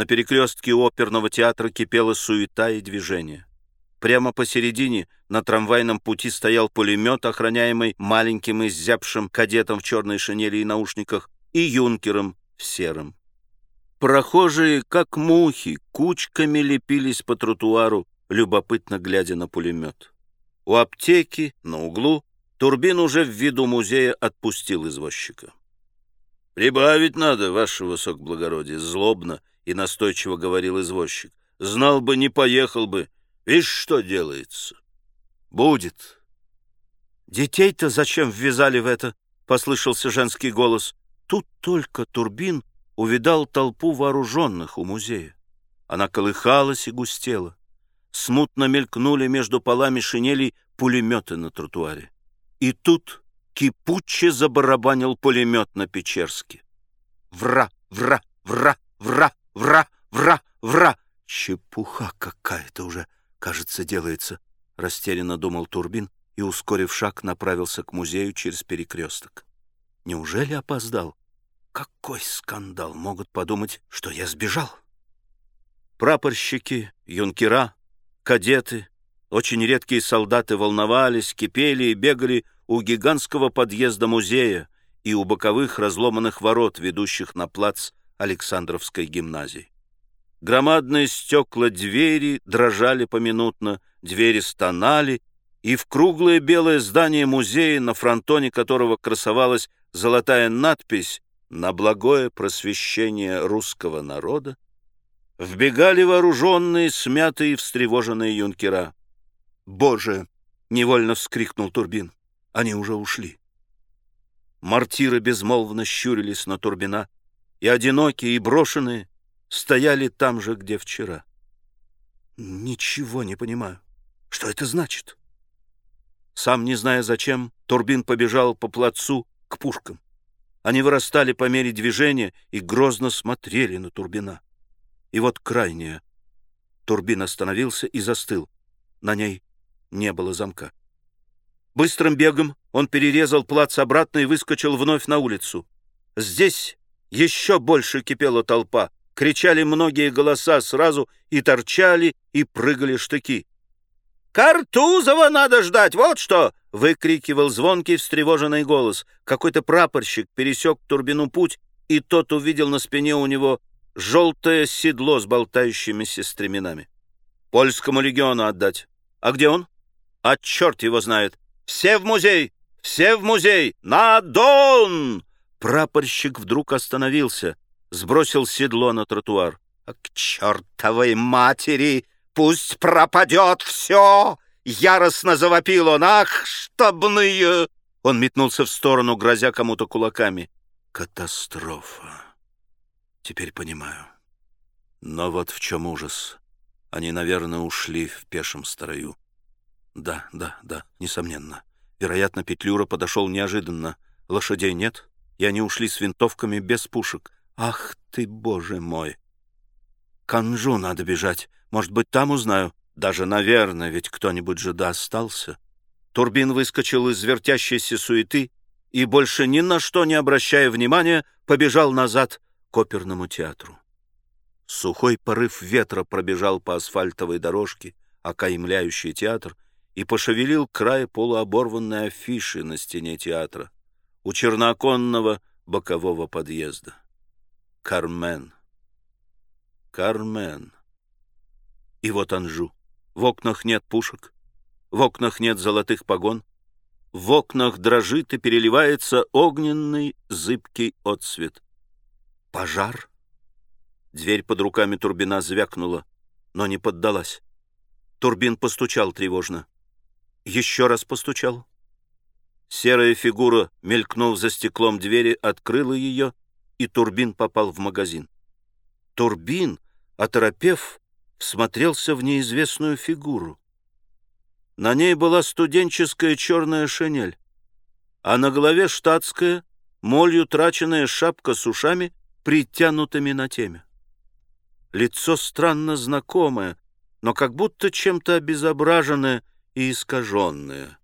На перекрестке оперного театра кипела суета и движение. Прямо посередине на трамвайном пути стоял пулемет, охраняемый маленьким изябшим кадетом в черной шинели и наушниках, и юнкером в сером. Прохожие, как мухи, кучками лепились по тротуару, любопытно глядя на пулемет. У аптеки, на углу, Турбин уже в виду музея отпустил извозчика. «Прибавить надо, ваше высокоблагородие», — злобно и настойчиво говорил извозчик. «Знал бы, не поехал бы. Видишь, что делается?» «Будет». «Детей-то зачем ввязали в это?» — послышался женский голос. Тут только Турбин увидал толпу вооруженных у музея. Она колыхалась и густела. Смутно мелькнули между полами шинелей пулеметы на тротуаре. И тут кипуче забарабанил пулемет на Печерске. Вра, вра, вра, вра, вра, вра, вра. Чепуха какая-то уже, кажется, делается, растерянно думал Турбин и, ускорив шаг, направился к музею через перекресток. Неужели опоздал? Какой скандал! Могут подумать, что я сбежал. Прапорщики, юнкера, кадеты, очень редкие солдаты волновались, кипели и бегали у гигантского подъезда музея и у боковых разломанных ворот, ведущих на плац Александровской гимназии. Громадные стекла двери дрожали поминутно, двери стонали, и в круглое белое здание музея, на фронтоне которого красовалась золотая надпись на благое просвещение русского народа, вбегали вооруженные, смятые и встревоженные юнкера. «Боже!» — невольно вскрикнул Турбин. «Они уже ушли». Мартиры безмолвно щурились на Турбина, и одинокие, и брошенные стояли там же, где вчера. «Ничего не понимаю. Что это значит?» Сам не зная зачем, Турбин побежал по плацу к пушкам. Они вырастали по мере движения и грозно смотрели на Турбина. И вот крайняя. Турбин остановился и застыл. На ней не было замка. Быстрым бегом он перерезал плац обратно и выскочил вновь на улицу. Здесь еще больше кипела толпа. Кричали многие голоса сразу, и торчали, и прыгали штыки. «Картузова надо ждать, вот что!» — выкрикивал звонкий встревоженный голос. Какой-то прапорщик пересек Турбину путь, и тот увидел на спине у него желтое седло с болтающимися стременами. «Польскому легиону отдать. А где он?» «А черт его знает! Все в музей! Все в музей! На Дон!» Прапорщик вдруг остановился, сбросил седло на тротуар. «А к чертовой матери!» Пусть пропадет все!» Яростно завопил он. «Ах, штабные!» Он метнулся в сторону, грозя кому-то кулаками. «Катастрофа! Теперь понимаю. Но вот в чем ужас. Они, наверное, ушли в пешем строю. Да, да, да, несомненно. Вероятно, Петлюра подошел неожиданно. Лошадей нет, и они ушли с винтовками без пушек. Ах ты, боже мой! К надо бежать. Может быть, там узнаю. Даже, наверное, ведь кто-нибудь же да остался. Турбин выскочил из вертящейся суеты и, больше ни на что не обращая внимания, побежал назад к оперному театру. Сухой порыв ветра пробежал по асфальтовой дорожке, окаймляющей театр, и пошевелил край полуоборванной афиши на стене театра у чернооконного бокового подъезда. Кармен. Кармен. И вот Анжу. В окнах нет пушек, в окнах нет золотых погон, в окнах дрожит и переливается огненный зыбкий отсвет. Пожар? Дверь под руками Турбина звякнула, но не поддалась. Турбин постучал тревожно. Еще раз постучал. Серая фигура, мелькнув за стеклом двери, открыла ее, и Турбин попал в магазин. Турбин, оторопев, всмотрелся в неизвестную фигуру. На ней была студенческая черная шинель, а на голове штатская, молью траченная шапка с ушами, притянутыми на теме. Лицо странно знакомое, но как будто чем-то обезображенное и искаженное.